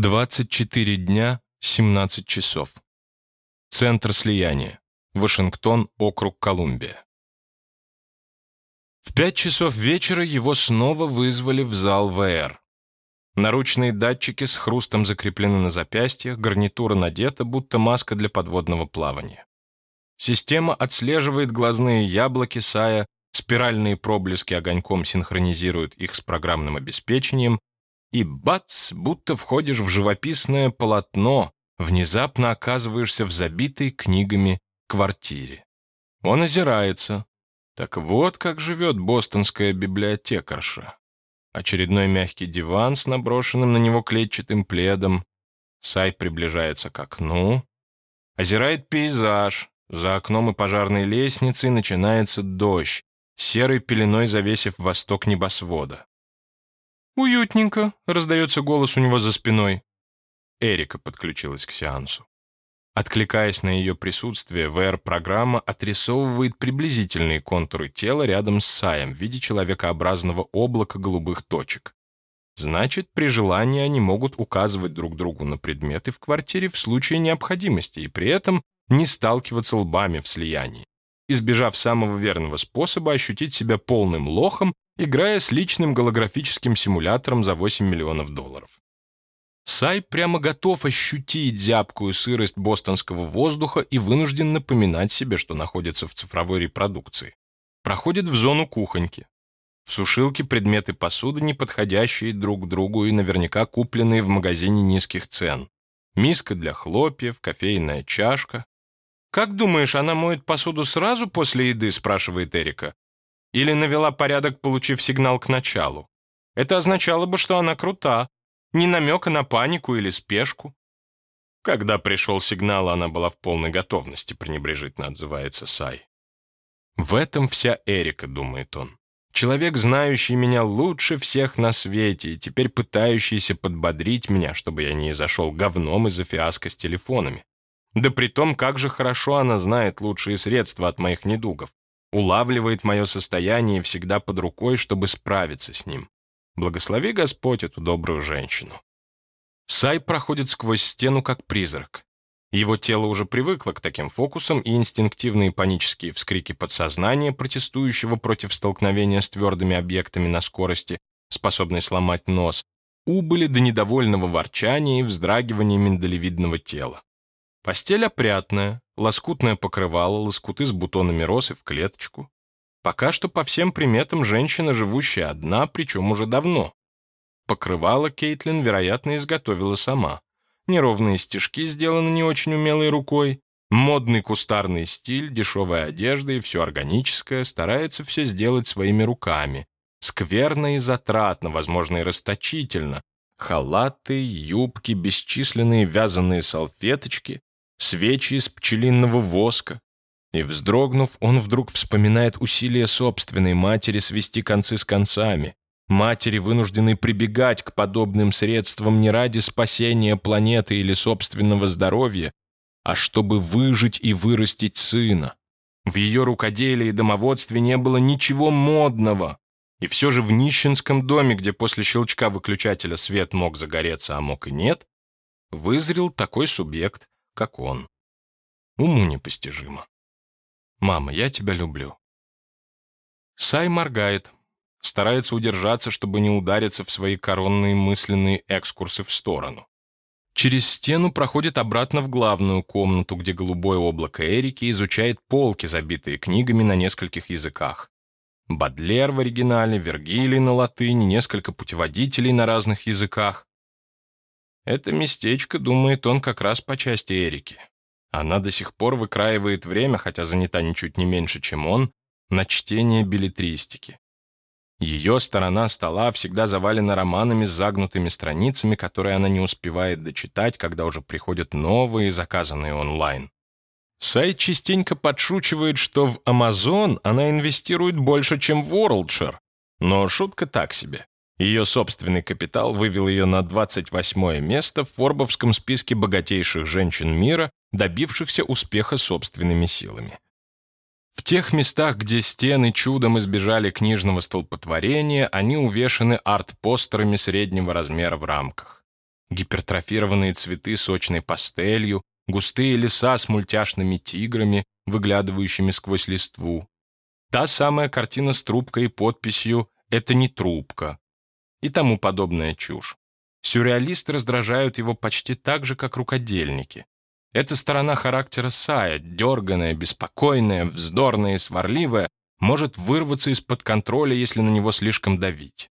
24 дня, 17 часов. Центр слияния. Вашингтон, округ Колумбия. В пять часов вечера его снова вызвали в зал ВР. Наручные датчики с хрустом закреплены на запястьях, гарнитура надета, будто маска для подводного плавания. Система отслеживает глазные яблоки Сая, спиральные проблески огоньком синхронизируют их с программным обеспечением, и бац, будто входишь в живописное полотно, внезапно оказываешься в забитой книгами квартире. Он озирается. Так вот как живет бостонская библиотекарша. Очередной мягкий диван с наброшенным на него клетчатым пледом. Сай приближается к окну. Озирает пейзаж. За окном и пожарной лестницей начинается дождь, серой пеленой завесив восток небосвода. «Уютненько», — раздается голос у него за спиной. Эрика подключилась к сеансу. Откликаясь на ее присутствие, VR-программа отрисовывает приблизительные контуры тела рядом с Саем в виде человекообразного облака голубых точек. Значит, при желании они могут указывать друг другу на предметы в квартире в случае необходимости и при этом не сталкиваться лбами в слиянии, избежав самого верного способа ощутить себя полным лохом, играя с личным голографическим симулятором за 8 миллионов долларов. Сай прямо готов ощутить зябкую сырость бостонского воздуха и вынужден напоминать себе, что находится в цифровой репродукции. Проходит в зону кухоньки. В сушилке предметы посуды, не подходящие друг к другу и наверняка купленные в магазине низких цен. Миска для хлопьев, кофейная чашка, «Как думаешь, она моет посуду сразу после еды?» – спрашивает Эрика. «Или навела порядок, получив сигнал к началу? Это означало бы, что она крута. Ни намека на панику или спешку». Когда пришел сигнал, она была в полной готовности, пренебрежительно отзывается Сай. «В этом вся Эрика», — думает он. «Человек, знающий меня лучше всех на свете и теперь пытающийся подбодрить меня, чтобы я не зашел говном из-за фиаско с телефонами. Да при том, как же хорошо она знает лучшие средства от моих недугов. Улавливает мое состояние и всегда под рукой, чтобы справиться с ним. Благослови Господь эту добрую женщину. Сай проходит сквозь стену, как призрак. Его тело уже привыкло к таким фокусам, и инстинктивные панические вскрики подсознания, протестующего против столкновения с твердыми объектами на скорости, способной сломать нос, убыли до недовольного ворчания и вздрагивания миндалевидного тела. Постель опрятная, лоскутное покрывало, лоскуты с бутонами роз и в клеточку. Пока что по всем приметам женщина, живущая одна, причем уже давно. Покрывало Кейтлин, вероятно, изготовила сама. Неровные стежки сделаны не очень умелой рукой. Модный кустарный стиль, дешевая одежда и все органическое старается все сделать своими руками. Скверно и затратно, возможно, и расточительно. Халаты, юбки, бесчисленные вязаные салфеточки, свечи из пчелиного воска. И, вздрогнув, он вдруг вспоминает усилия собственной матери свести концы с концами, матери, вынужденной прибегать к подобным средствам не ради спасения планеты или собственного здоровья, а чтобы выжить и вырастить сына. В ее рукоделии и домоводстве не было ничего модного. И все же в нищенском доме, где после щелчка выключателя свет мог загореться, а мог и нет, вызрел такой субъект, как он. Уму непостижимо. «Мама, я тебя люблю». Сай моргает, старается удержаться, чтобы не удариться в свои коронные мысленные экскурсы в сторону. Через стену проходит обратно в главную комнату, где голубое облако Эрики изучает полки, забитые книгами на нескольких языках. Бадлер в оригинале, Вергилий на латыни, несколько путеводителей на разных языках. Это местечко, думает он, как раз по части Эрики. Она до сих пор выкраивает время, хотя занята ничуть не меньше, чем он, на чтение билетристики. Ее сторона стола всегда завалена романами с загнутыми страницами, которые она не успевает дочитать, когда уже приходят новые, заказанные онлайн. Сайт частенько подшучивает, что в Amazon она инвестирует больше, чем в WorldShare. Но шутка так себе. Ее собственный капитал вывел ее на 28 место в форбовском списке богатейших женщин мира, добившихся успеха собственными силами. В тех местах, где стены чудом избежали книжного столпотворения, они увешаны арт-постерами среднего размера в рамках. Гипертрофированные цветы сочной пастелью, густые леса с мультяшными тиграми, выглядывающими сквозь листву. Та самая картина с трубкой и подписью «Это не трубка» и тому подобная чушь. Сюрреалисты раздражают его почти так же, как рукодельники. Эта сторона характера Сая, дерганная, беспокойная, вздорная и сварливая, может вырваться из-под контроля, если на него слишком давить.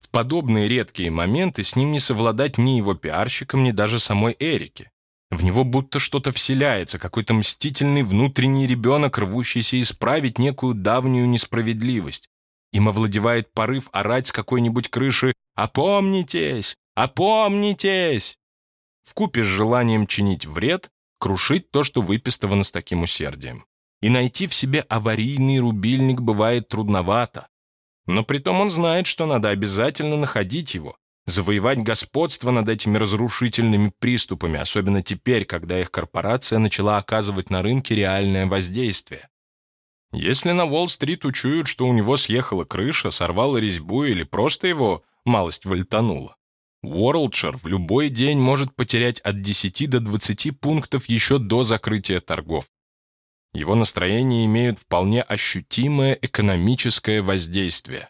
В подобные редкие моменты с ним не совладать ни его пиарщикам, ни даже самой Эрике. В него будто что-то вселяется, какой-то мстительный внутренний ребенок, рвущийся исправить некую давнюю несправедливость. Им овладевает порыв орать с какой-нибудь крыши «Опомнитесь! Опомнитесь!» Вкупе с желанием чинить вред, крушить то, что выпистовано с таким усердием. И найти в себе аварийный рубильник бывает трудновато. Но притом он знает, что надо обязательно находить его, завоевать господство над этими разрушительными приступами, особенно теперь, когда их корпорация начала оказывать на рынке реальное воздействие. Если на Уолл-стрит учуют, что у него съехала крыша, сорвала резьбу или просто его малость вальтанула, Уорлдшир в любой день может потерять от 10 до 20 пунктов еще до закрытия торгов. Его настроения имеют вполне ощутимое экономическое воздействие.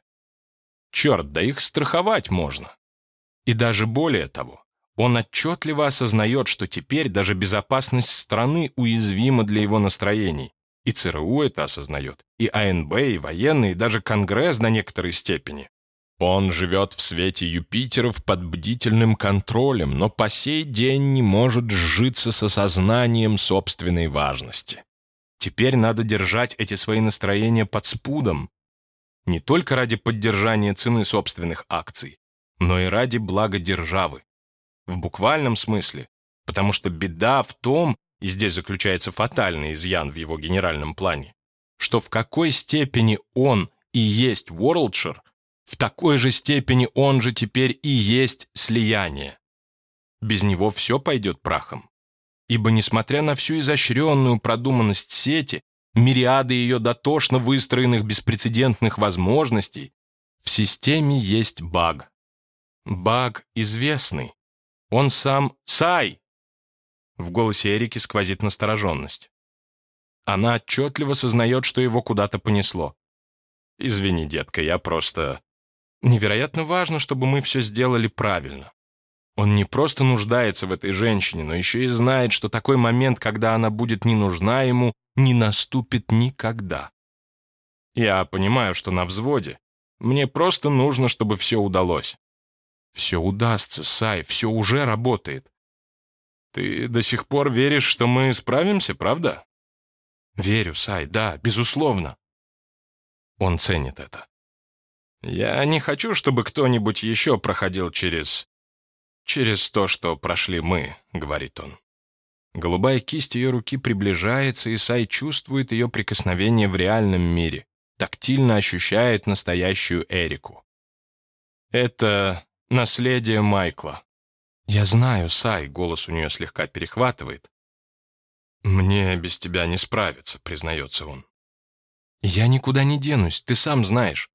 Черт, да их страховать можно. И даже более того, он отчетливо осознает, что теперь даже безопасность страны уязвима для его настроений. И ЦРУ это осознает, и АНБ, и военные, и даже Конгресс до некоторой степени. Он живет в свете Юпитеров под бдительным контролем, но по сей день не может сжиться с осознанием собственной важности. Теперь надо держать эти свои настроения под спудом. Не только ради поддержания цены собственных акций, но и ради блага державы. В буквальном смысле, потому что беда в том, и здесь заключается фатальный изъян в его генеральном плане, что в какой степени он и есть Ворлдшир, в такой же степени он же теперь и есть слияние. Без него все пойдет прахом. Ибо, несмотря на всю изощренную продуманность сети, мириады ее дотошно выстроенных беспрецедентных возможностей, в системе есть баг. Баг известный. Он сам Сай! В голосе Эрики сквозит настороженность. Она отчетливо сознает, что его куда-то понесло. «Извини, детка, я просто...» Невероятно важно, чтобы мы все сделали правильно. Он не просто нуждается в этой женщине, но еще и знает, что такой момент, когда она будет не нужна ему, не наступит никогда. Я понимаю, что на взводе. Мне просто нужно, чтобы все удалось. Все удастся, Сай, все уже работает. Ты до сих пор веришь, что мы справимся, правда? Верю, Сай, да, безусловно. Он ценит это. Я не хочу, чтобы кто-нибудь еще проходил через... через то, что прошли мы, говорит он. Голубая кисть ее руки приближается, и Сай чувствует ее прикосновение в реальном мире, тактильно ощущает настоящую Эрику. Это Наследие Майкла. Я знаю, Сай, голос у нее слегка перехватывает. Мне без тебя не справиться, признается он. Я никуда не денусь, ты сам знаешь.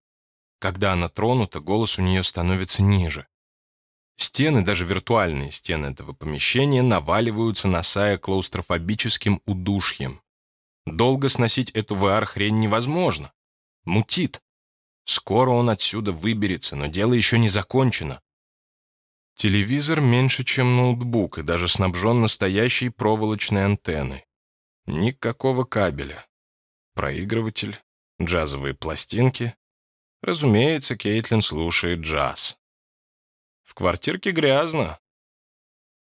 Когда она тронута, голос у нее становится ниже. Стены, даже виртуальные стены этого помещения, наваливаются на Сая клаустрофобическим удушьем. Долго сносить эту VR-хрень невозможно. Мутит. Скоро он отсюда выберется, но дело еще не закончено. Телевизор меньше, чем ноутбук, и даже снабжен настоящей проволочной антенной. Никакого кабеля. Проигрыватель, джазовые пластинки. Разумеется, Кейтлин слушает джаз. В квартирке грязно.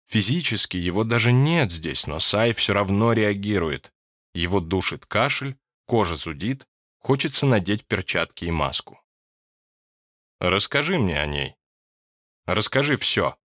Физически его даже нет здесь, но Сай все равно реагирует. Его душит кашель, кожа зудит, Хочется надеть перчатки и маску. Расскажи мне о ней. Расскажи все.